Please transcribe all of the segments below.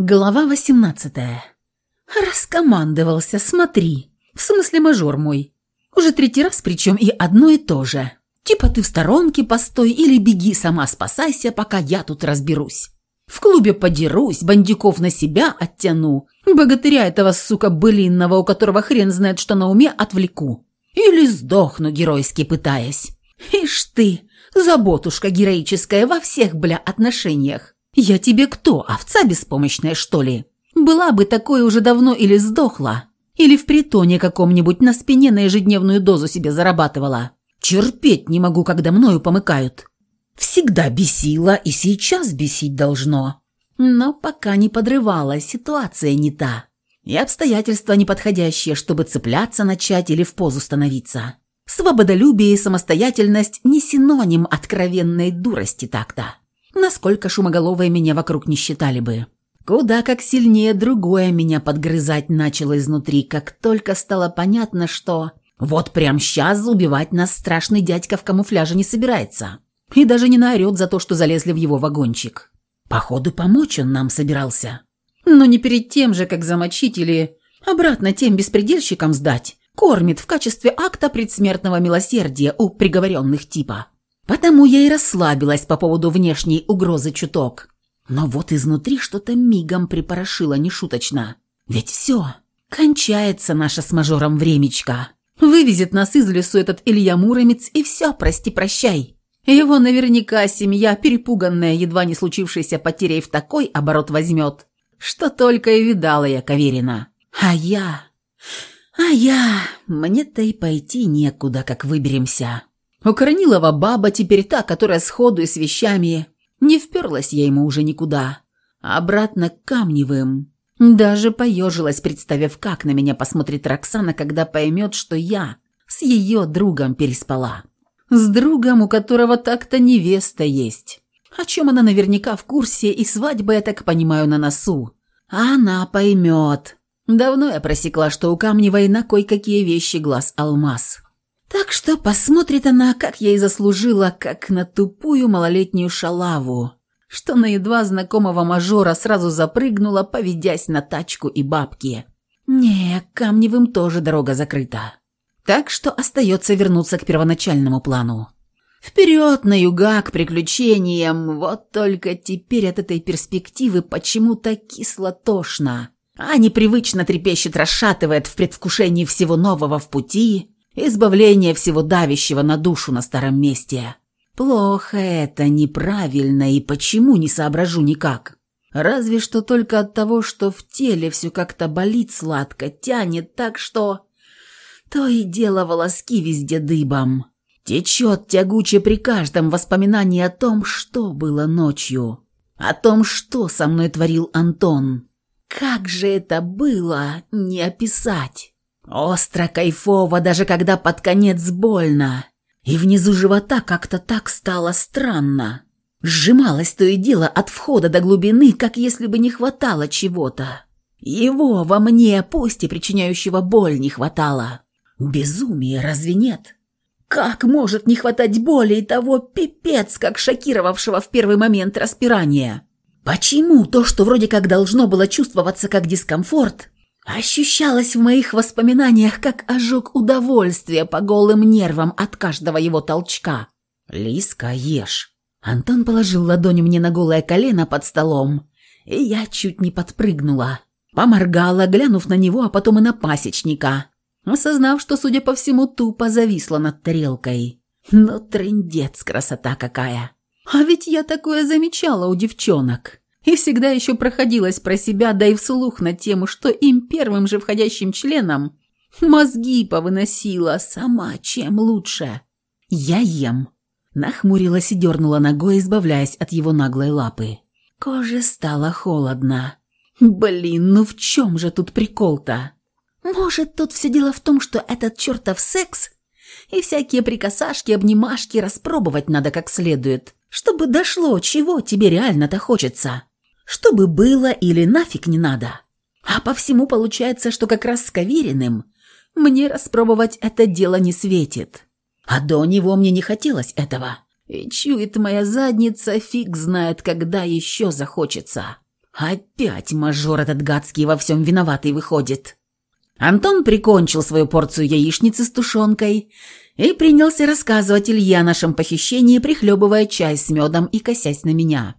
Глава 18 Раскомандовался, смотри. В смысле мажор мой. Уже третий раз причем и одно и то же. Типа ты в сторонке постой или беги сама спасайся, пока я тут разберусь. В клубе подерусь, бандюков на себя оттяну. Богатыря этого, сука, былинного, у которого хрен знает, что на уме, отвлеку. Или сдохну, геройски пытаясь. Ишь ты, заботушка героическая во всех, бля, отношениях. «Я тебе кто, овца беспомощная, что ли? Была бы такой уже давно или сдохла, или в притоне каком-нибудь на спине на ежедневную дозу себе зарабатывала. Терпеть не могу, когда мною помыкают. Всегда бесила и сейчас бесить должно. Но пока не подрывала, ситуация не та. И обстоятельства неподходящие, чтобы цепляться начать или в позу становиться. Свободолюбие и самостоятельность не синоним откровенной дурости так-то насколько шумоголовые меня вокруг не считали бы. Куда как сильнее другое меня подгрызать начало изнутри, как только стало понятно, что вот прям сейчас убивать нас страшный дядька в камуфляже не собирается. И даже не наорет за то, что залезли в его вагончик. Походу, помочь он нам собирался. Но не перед тем же, как замочить или обратно тем беспредельщикам сдать. Кормит в качестве акта предсмертного милосердия у приговоренных типа. Потому я и расслабилась по поводу внешней угрозы чуток. Но вот изнутри что-то мигом припорошило нешуточно. Ведь все, кончается наша с мажором времечко. Вывезет нас из лесу этот Илья Муромец, и все, прости-прощай. Его наверняка семья, перепуганная едва не случившейся потерей, в такой оборот возьмет, что только и видала я Каверина. А я... А я... Мне-то и пойти некуда, как выберемся. У Корнилова баба теперь та, которая сходу и с вещами. Не вперлась я ему уже никуда. Обратно к Камневым. Даже поежилась, представив, как на меня посмотрит Роксана, когда поймет, что я с ее другом переспала. С другом, у которого так-то невеста есть. О чем она наверняка в курсе, и свадьба, я так понимаю, на носу. А она поймет. Давно я просекла, что у Камневой на кое-какие вещи глаз алмаз. Так что посмотрит она, как я и заслужила, как на тупую малолетнюю шалаву, что на едва знакомого мажора сразу запрыгнула, поведясь на тачку и бабки. Не, Камневым тоже дорога закрыта. Так что остается вернуться к первоначальному плану. Вперед на юга, к приключениям. Вот только теперь от этой перспективы почему-то кисло-тошно. А непривычно трепещет, расшатывает в предвкушении всего нового в пути избавление всего давящего на душу на старом месте. Плохо это, неправильно, и почему не соображу никак. Разве что только от того, что в теле все как-то болит сладко, тянет так, что... То и дело волоски везде дыбом. Течет тягуче при каждом воспоминании о том, что было ночью. О том, что со мной творил Антон. Как же это было, не описать. Остро, кайфово, даже когда под конец больно. И внизу живота как-то так стало странно. Сжималось то и дело от входа до глубины, как если бы не хватало чего-то. Его во мне, пусть и причиняющего боль, не хватало. Безумие, разве нет? Как может не хватать боли и того пипец, как шокировавшего в первый момент распирания? Почему то, что вроде как должно было чувствоваться как дискомфорт, ощущалось в моих воспоминаниях как ожог удовольствия по голым нервам от каждого его толчка. «Лиска, ешь». Антон положил ладонь мне на голое колено под столом, и я чуть не подпрыгнула. Поморгала, глянув на него, а потом и на пасечника, осознав, что, судя по всему, тупо зависла над тарелкой. Ну, трындец, красота какая! А ведь я такое замечала у девчонок и всегда еще проходилась про себя, да и вслух на тему, что им первым же входящим членом мозги повыносила сама, чем лучше. «Я ем», – нахмурилась и дернула ногой, избавляясь от его наглой лапы. Коже стало холодно. «Блин, ну в чем же тут прикол-то?» «Может, тут все дело в том, что этот чертов секс и всякие прикосашки, обнимашки распробовать надо как следует, чтобы дошло, чего тебе реально-то хочется?» Чтобы было или нафиг не надо. А по всему получается, что как раз с Кавериным мне распробовать это дело не светит. А до него мне не хотелось этого. И чует моя задница, фиг знает, когда еще захочется. Опять мажор этот гадский во всем виноватый выходит. Антон прикончил свою порцию яичницы с тушенкой и принялся рассказывать Илье о нашем похищении, прихлебывая чай с медом и косясь на меня.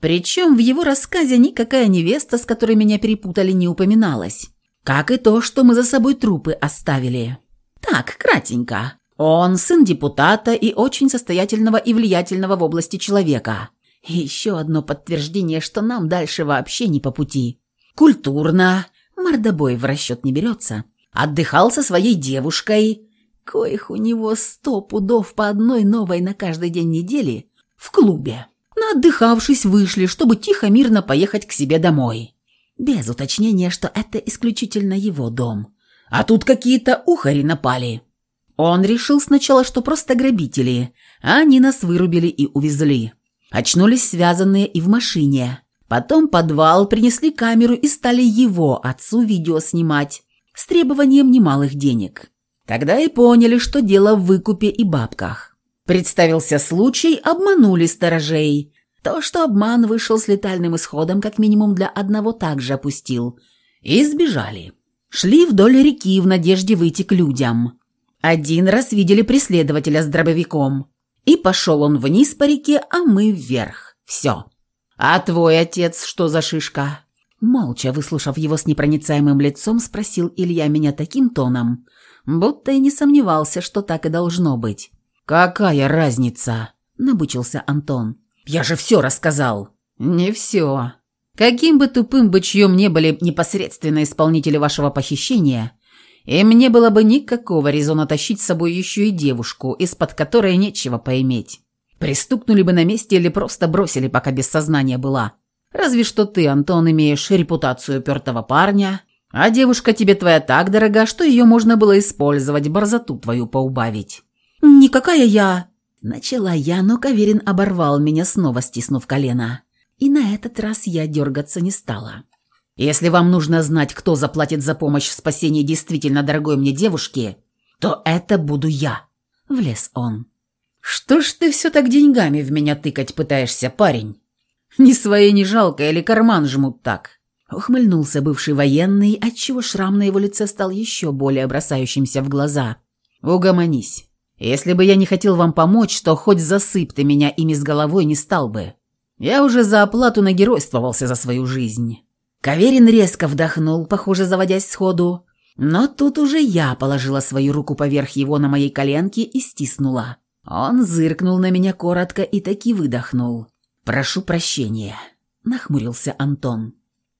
Причем в его рассказе никакая невеста, с которой меня перепутали, не упоминалась. Как и то, что мы за собой трупы оставили. Так, кратенько. Он сын депутата и очень состоятельного и влиятельного в области человека. Еще одно подтверждение, что нам дальше вообще не по пути. Культурно, мордобой в расчет не берется. Отдыхал со своей девушкой, коих у него сто пудов по одной новой на каждый день недели, в клубе. Наотдыхавшись, вышли, чтобы тихо-мирно поехать к себе домой. Без уточнения, что это исключительно его дом. А тут какие-то ухари напали. Он решил сначала, что просто грабители, а они нас вырубили и увезли. Очнулись связанные и в машине. Потом подвал, принесли камеру и стали его, отцу, видео снимать с требованием немалых денег. Тогда и поняли, что дело в выкупе и бабках. Представился случай, обманули сторожей. То, что обман вышел с летальным исходом, как минимум для одного также опустил. И сбежали. Шли вдоль реки в надежде выйти к людям. Один раз видели преследователя с дробовиком. И пошел он вниз по реке, а мы вверх. Все. «А твой отец что за шишка?» Молча выслушав его с непроницаемым лицом, спросил Илья меня таким тоном, будто и не сомневался, что так и должно быть. «Какая разница?» – набычился Антон. «Я же все рассказал». «Не все. Каким бы тупым бычьем не были непосредственно исполнители вашего похищения, им не было бы никакого резона тащить с собой еще и девушку, из-под которой нечего поиметь. Пристукнули бы на месте или просто бросили, пока без сознания была. Разве что ты, Антон, имеешь репутацию упертого парня, а девушка тебе твоя так дорога, что ее можно было использовать, борзоту твою поубавить». «Никакая я...» Начала я, но Каверин оборвал меня, снова стиснув колено. И на этот раз я дергаться не стала. «Если вам нужно знать, кто заплатит за помощь в спасении действительно дорогой мне девушки, то это буду я», — влез он. «Что ж ты все так деньгами в меня тыкать пытаешься, парень? Ни своей не жалко или карман жмут так?» Ухмыльнулся бывший военный, отчего шрам на его лице стал еще более бросающимся в глаза. «Угомонись. Если бы я не хотел вам помочь, то хоть засыпь ты меня ими с головой не стал бы. Я уже за оплату нагеройствовался за свою жизнь». Каверин резко вдохнул, похоже, заводясь сходу. Но тут уже я положила свою руку поверх его на моей коленке и стиснула. Он зыркнул на меня коротко и таки выдохнул. «Прошу прощения», — нахмурился Антон.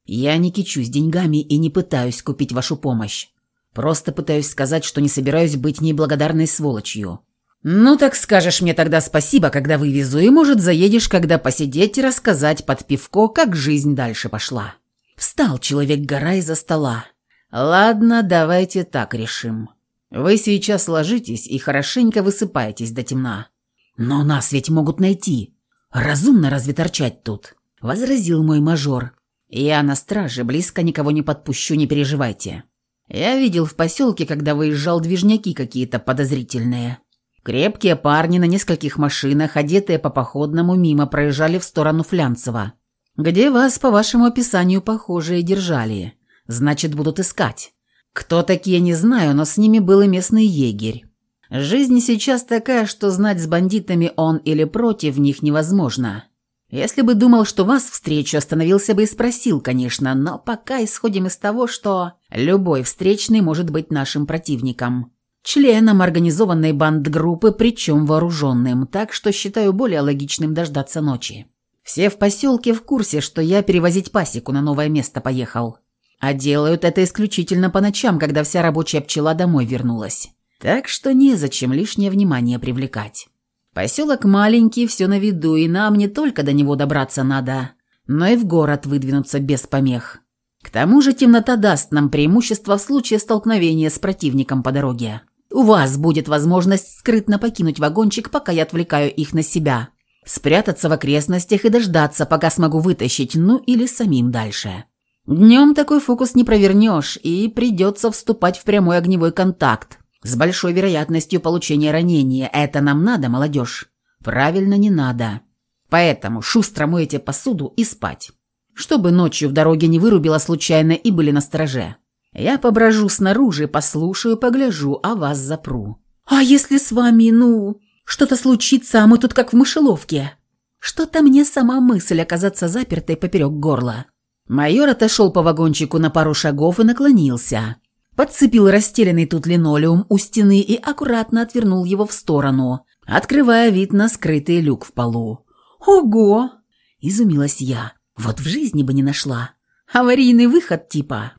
«Я не кичусь деньгами и не пытаюсь купить вашу помощь. Просто пытаюсь сказать, что не собираюсь быть неблагодарной сволочью. Ну так скажешь мне тогда спасибо, когда вывезу, и, может, заедешь, когда посидеть и рассказать под пивко, как жизнь дальше пошла». Встал человек-гора из-за стола. «Ладно, давайте так решим». Вы сейчас ложитесь и хорошенько высыпаетесь до темна. Но нас ведь могут найти. Разумно разве торчать тут?» — возразил мой мажор. «Я на страже, близко никого не подпущу, не переживайте. Я видел в поселке, когда выезжал движняки какие-то подозрительные. Крепкие парни на нескольких машинах, одетые по походному, мимо проезжали в сторону Флянцева, где вас, по вашему описанию, похожие держали. Значит, будут искать. Кто такие, не знаю, но с ними был и местный егерь. Жизнь сейчас такая, что знать с бандитами он или против них невозможно. Если бы думал, что вас встречу, остановился бы и спросил, конечно, но пока исходим из того, что любой встречный может быть нашим противником. Членом организованной бандгруппы, причем вооруженным, так что считаю более логичным дождаться ночи. Все в поселке в курсе, что я перевозить пасеку на новое место поехал. А делают это исключительно по ночам, когда вся рабочая пчела домой вернулась. Так что незачем лишнее внимание привлекать. Поселок маленький, все на виду, и нам не только до него добраться надо, но и в город выдвинуться без помех. К тому же темнота даст нам преимущество в случае столкновения с противником по дороге. У вас будет возможность скрытно покинуть вагончик, пока я отвлекаю их на себя. Спрятаться в окрестностях и дождаться, пока смогу вытащить, ну или самим дальше. Днем такой фокус не провернешь, и придется вступать в прямой огневой контакт с большой вероятностью получения ранения. Это нам надо, молодежь? Правильно, не надо. Поэтому шустро мойте посуду и спать. чтобы ночью в дороге не вырубила случайно и были на стороже. Я поброжу снаружи, послушаю, погляжу, а вас запру. А если с вами, ну, что-то случится, а мы тут как в мышеловке? Что-то мне сама мысль оказаться запертой поперек горла. Майор отошел по вагончику на пару шагов и наклонился. Подцепил расстеленный тут линолеум у стены и аккуратно отвернул его в сторону, открывая вид на скрытый люк в полу. «Ого!» – изумилась я. «Вот в жизни бы не нашла. Аварийный выход типа».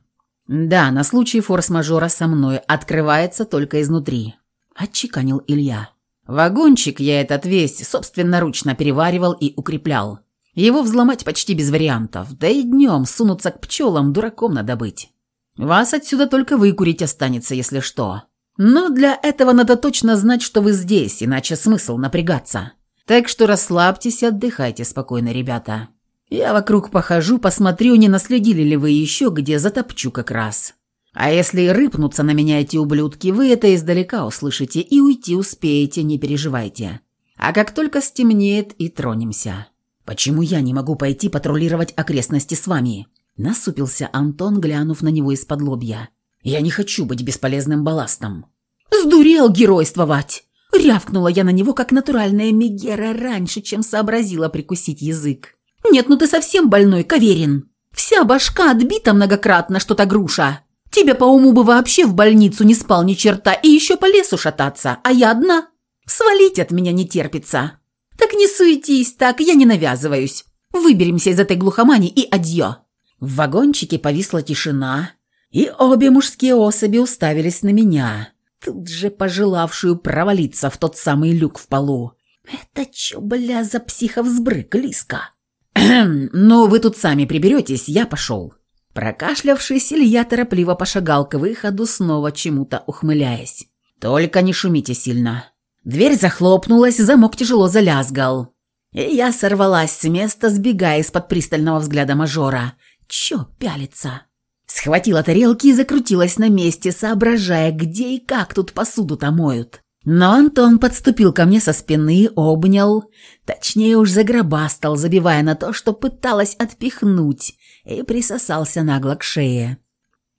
«Да, на случай форс-мажора со мной открывается только изнутри», – отчеканил Илья. «Вагончик я этот весь собственноручно переваривал и укреплял. Его взломать почти без вариантов, да и днем сунуться к пчелам дураком надо быть. Вас отсюда только выкурить останется, если что. Но для этого надо точно знать, что вы здесь, иначе смысл напрягаться. Так что расслабьтесь и отдыхайте спокойно, ребята. Я вокруг похожу, посмотрю, не наследили ли вы еще, где затопчу как раз. А если рыпнутся на меня эти ублюдки, вы это издалека услышите и уйти успеете, не переживайте. А как только стемнеет, и тронемся. «Почему я не могу пойти патрулировать окрестности с вами?» Насупился Антон, глянув на него из-под лобья. «Я не хочу быть бесполезным балластом». «Сдурел геройствовать!» Рявкнула я на него, как натуральная Мегера, раньше, чем сообразила прикусить язык. «Нет, ну ты совсем больной, Каверин. Вся башка отбита многократно, что-то груша. Тебе по уму бы вообще в больницу не спал ни черта и еще по лесу шататься, а я одна. Свалить от меня не терпится». «Так не суетись так, я не навязываюсь. Выберемся из этой глухомани и адьё». В вагончике повисла тишина, и обе мужские особи уставились на меня, тут же пожелавшую провалиться в тот самый люк в полу. «Это чё, бля, за психовзбрык, Лиска?» «Ну, вы тут сами приберетесь, я пошел». Прокашлявшись, Илья торопливо пошагал к выходу, снова чему-то ухмыляясь. «Только не шумите сильно. Дверь захлопнулась, замок тяжело залязгал. И я сорвалась с места, сбегая из-под пристального взгляда мажора. Чё пялится? Схватила тарелки и закрутилась на месте, соображая, где и как тут посуду-то моют. Но Антон подступил ко мне со спины и обнял, точнее уж загробастал, забивая на то, что пыталась отпихнуть, и присосался нагло к шее.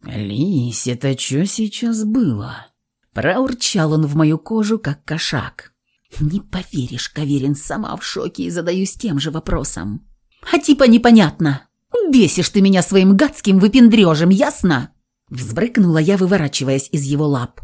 «Лись, это что сейчас было?» Проурчал он в мою кожу, как кошак. «Не поверишь, Каверин, сама в шоке и задаюсь тем же вопросом. А типа непонятно. Бесишь ты меня своим гадским выпендрежем, ясно?» Взбрыкнула я, выворачиваясь из его лап.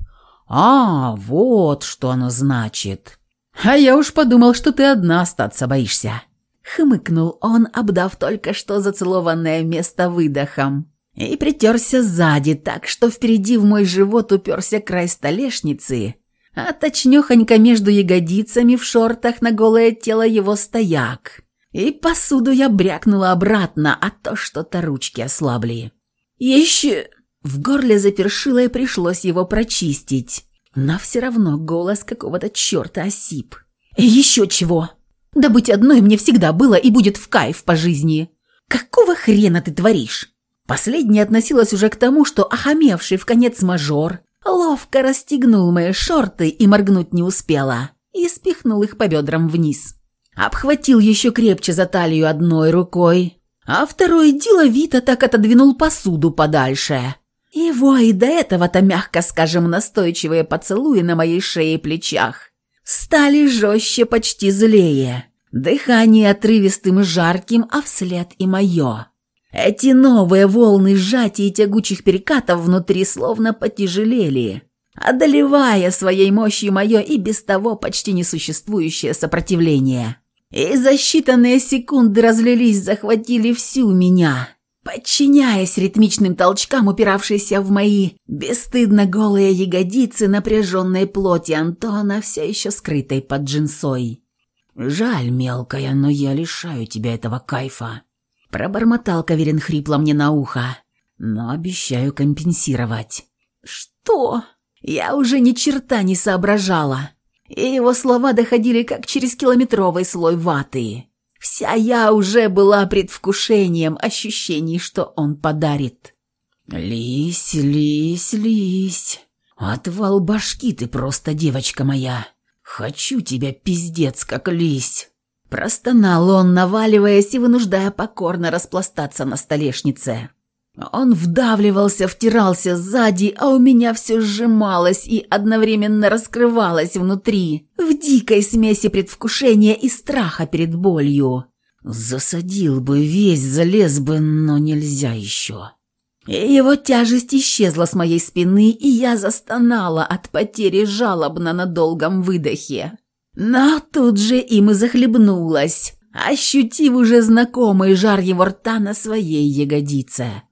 «А, вот что оно значит. А я уж подумал, что ты одна остаться боишься». Хмыкнул он, обдав только что зацелованное место выдохом и притерся сзади, так что впереди в мой живот уперся край столешницы, а точнёхонько между ягодицами в шортах на голое тело его стояк. И посуду я брякнула обратно, а то что-то ручки ослабли. Еще в горле запершило и пришлось его прочистить, но все равно голос какого-то черта осип. «Еще чего! Да быть одной мне всегда было и будет в кайф по жизни! Какого хрена ты творишь?» Последняя относилась уже к тому, что охамевший в конец мажор ловко расстегнул мои шорты и моргнуть не успела, и спихнул их по бедрам вниз. Обхватил еще крепче за талию одной рукой, а второй деловито так отодвинул посуду подальше. Его и до этого-то, мягко скажем, настойчивые поцелуи на моей шее и плечах стали жестче, почти злее. Дыхание отрывистым и жарким, а вслед и мое. Эти новые волны сжатий и тягучих перекатов внутри словно потяжелели, одолевая своей мощью мое и без того почти несуществующее сопротивление. И за считанные секунды разлились, захватили всю меня, подчиняясь ритмичным толчкам, упиравшиеся в мои бесстыдно голые ягодицы напряженной плоти Антона, все еще скрытой под джинсой. «Жаль, мелкая, но я лишаю тебя этого кайфа», Пробормотал Каверин хрипло мне на ухо. Но обещаю компенсировать. Что? Я уже ни черта не соображала. И его слова доходили как через километровый слой ваты. Вся я уже была предвкушением ощущений, что он подарит. «Лись, лись, лись. Отвал башки ты просто, девочка моя. Хочу тебя, пиздец, как лись». Простонал он, наваливаясь и вынуждая покорно распластаться на столешнице. Он вдавливался, втирался сзади, а у меня все сжималось и одновременно раскрывалось внутри, в дикой смеси предвкушения и страха перед болью. Засадил бы весь, залез бы, но нельзя еще. Его тяжесть исчезла с моей спины, и я застонала от потери жалобно на долгом выдохе. Но тут же им и захлебнулась, ощутив уже знакомый жар его рта на своей ягодице.